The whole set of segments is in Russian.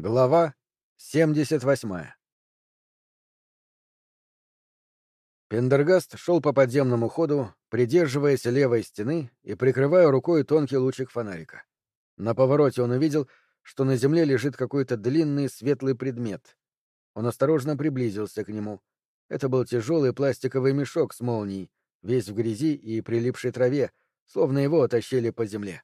Глава 78 Пендергаст шел по подземному ходу, придерживаясь левой стены и прикрывая рукой тонкий лучик фонарика. На повороте он увидел, что на земле лежит какой-то длинный светлый предмет. Он осторожно приблизился к нему. Это был тяжелый пластиковый мешок с молнией, весь в грязи и прилипшей траве, словно его оттащили по земле.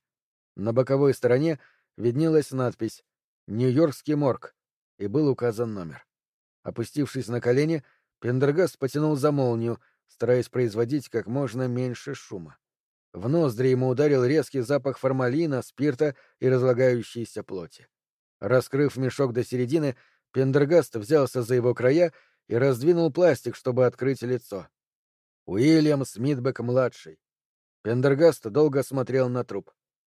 На боковой стороне виднелась надпись Нью-Йоркский морг, и был указан номер. Опустившись на колени, Пендергаст потянул за молнию, стараясь производить как можно меньше шума. В ноздри ему ударил резкий запах формалина, спирта и разлагающейся плоти. Раскрыв мешок до середины, Пендергаст взялся за его края и раздвинул пластик, чтобы открыть лицо. Уильям Смитбек-младший. Пендергаст долго смотрел на труп.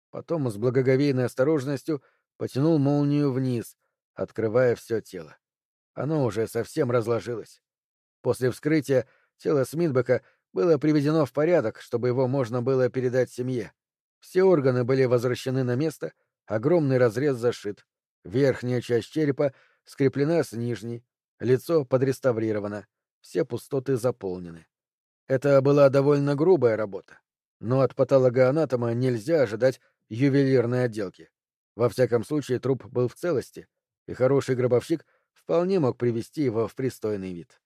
Потом с благоговейной осторожностью — потянул молнию вниз, открывая все тело. Оно уже совсем разложилось. После вскрытия тело Смитбека было приведено в порядок, чтобы его можно было передать семье. Все органы были возвращены на место, огромный разрез зашит. Верхняя часть черепа скреплена с нижней, лицо подреставрировано, все пустоты заполнены. Это была довольно грубая работа, но от патологоанатома нельзя ожидать ювелирной отделки. Во всяком случае, труп был в целости, и хороший гробовщик вполне мог привести его в пристойный вид.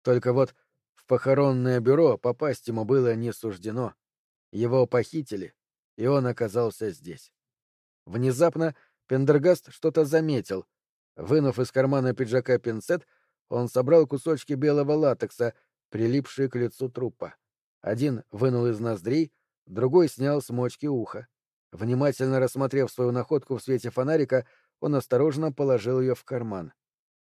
Только вот в похоронное бюро попасть ему было не суждено. Его похитили, и он оказался здесь. Внезапно Пендергаст что-то заметил. Вынув из кармана пиджака пинцет, он собрал кусочки белого латекса, прилипшие к лицу трупа. Один вынул из ноздрей, другой снял с мочки уха. Внимательно рассмотрев свою находку в свете фонарика, он осторожно положил ее в карман.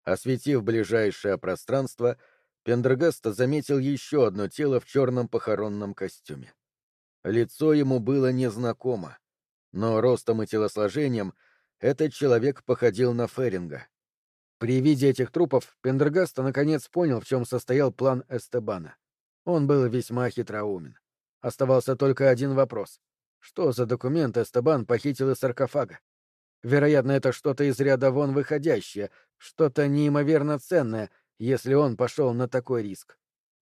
Осветив ближайшее пространство, Пендергаст заметил еще одно тело в черном похоронном костюме. Лицо ему было незнакомо, но ростом и телосложением этот человек походил на Феринга. При виде этих трупов Пендергаст наконец понял, в чем состоял план Эстебана. Он был весьма хитроумен. Оставался только один вопрос. Что за документ Эстебан похитил из саркофага? Вероятно, это что-то из ряда вон выходящее, что-то неимоверно ценное, если он пошел на такой риск.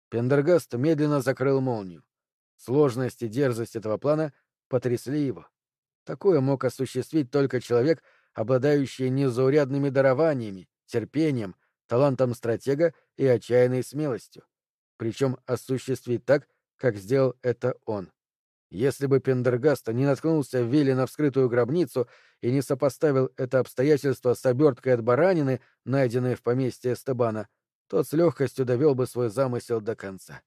Пендергаст медленно закрыл молнию. Сложность и дерзость этого плана потрясли его. Такое мог осуществить только человек, обладающий незаурядными дарованиями, терпением, талантом стратега и отчаянной смелостью. Причем осуществить так, как сделал это он. Если бы Пендергаст не наткнулся в Вилле на вскрытую гробницу и не сопоставил это обстоятельство с оберткой от баранины, найденной в поместье Эстебана, тот с легкостью довел бы свой замысел до конца.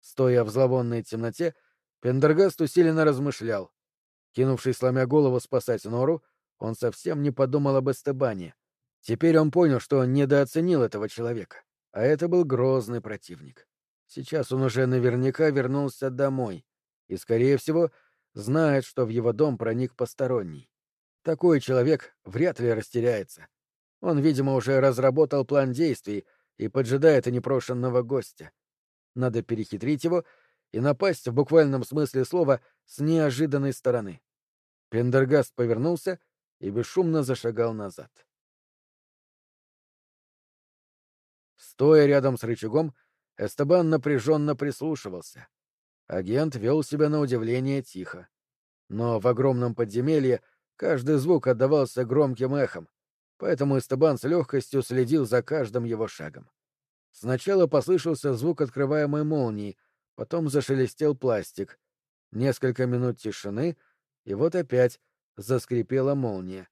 Стоя в зловонной темноте, Пендергаст усиленно размышлял. Кинувшись, сломя голову спасать Нору, он совсем не подумал об Эстебане. Теперь он понял, что он недооценил этого человека, а это был грозный противник. Сейчас он уже наверняка вернулся домой — и, скорее всего, знает, что в его дом проник посторонний. Такой человек вряд ли растеряется. Он, видимо, уже разработал план действий и поджидает непрошенного гостя. Надо перехитрить его и напасть в буквальном смысле слова с неожиданной стороны. Пендергаст повернулся и бесшумно зашагал назад. Стоя рядом с рычагом, Эстебан напряженно прислушивался. Агент вел себя на удивление тихо. Но в огромном подземелье каждый звук отдавался громким эхом, поэтому Эстебан с легкостью следил за каждым его шагом. Сначала послышался звук открываемой молнии, потом зашелестел пластик. Несколько минут тишины, и вот опять заскрипела молния.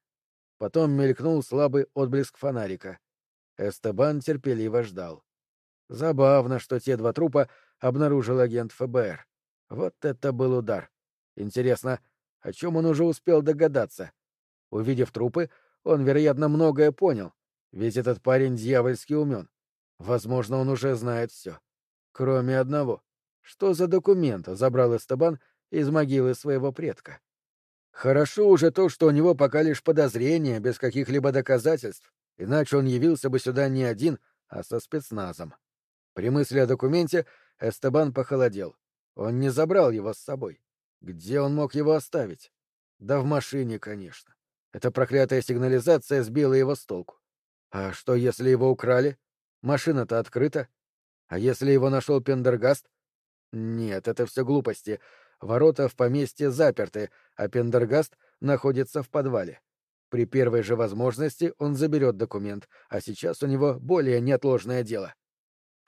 Потом мелькнул слабый отблеск фонарика. Эстебан терпеливо ждал. Забавно, что те два трупа обнаружил агент ФБР. Вот это был удар. Интересно, о чем он уже успел догадаться? Увидев трупы, он, вероятно, многое понял, ведь этот парень дьявольски умен. Возможно, он уже знает все. Кроме одного. Что за документ забрал Эстебан из могилы своего предка? Хорошо уже то, что у него пока лишь подозрения, без каких-либо доказательств, иначе он явился бы сюда не один, а со спецназом. При мысли о документе Эстебан похолодел. Он не забрал его с собой. Где он мог его оставить? Да в машине, конечно. Эта проклятая сигнализация сбила его с толку. А что, если его украли? Машина-то открыта. А если его нашел Пендергаст? Нет, это все глупости. Ворота в поместье заперты, а Пендергаст находится в подвале. При первой же возможности он заберет документ, а сейчас у него более неотложное дело.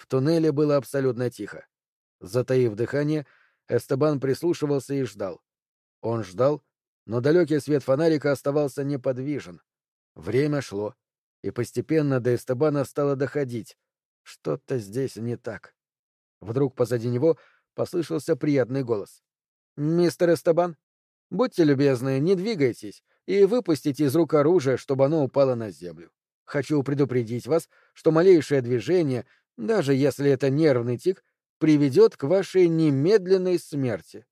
В туннеле было абсолютно тихо. Затаив дыхание, Эстебан прислушивался и ждал. Он ждал, но далекий свет фонарика оставался неподвижен. Время шло, и постепенно до Эстебана стало доходить. Что-то здесь не так. Вдруг позади него послышался приятный голос. «Мистер Эстебан, будьте любезны, не двигайтесь и выпустите из рук оружие, чтобы оно упало на землю. Хочу предупредить вас, что малейшее движение, даже если это нервный тик, приведет к вашей немедленной смерти.